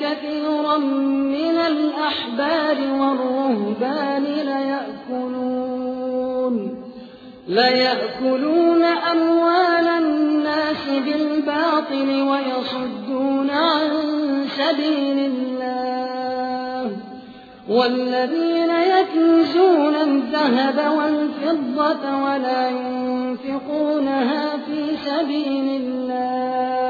كثيرا من الأحبار والرهبان ليأكلون ليأكلون أموال الناس بالباطل ويصدون عن سبيل الله والذين يكنزون الذهب والفضة ولا ينفقونها في سبيل الله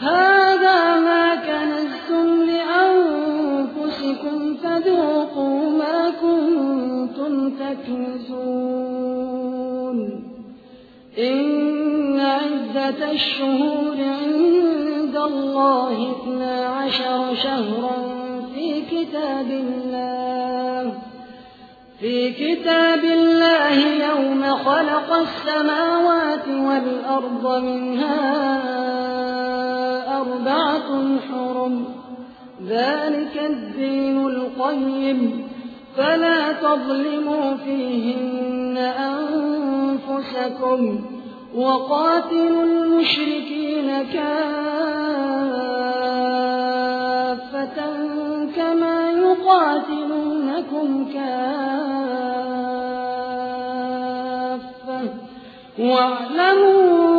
هذا ما كنزتم لأنفسكم فذوقوا ما كنتم تكنزون. إن عدة الشهور عند الله اثنا عشر شهرا في كتاب الله في كتاب الله يوم خلق السماوات والأرض منها أربعة حرم. ذلك الدين القيم. فلا تظلموا فيهن أنفسكم. وقاتلوا المشركين كافة كما يقاتلونكم كافة. واعلموا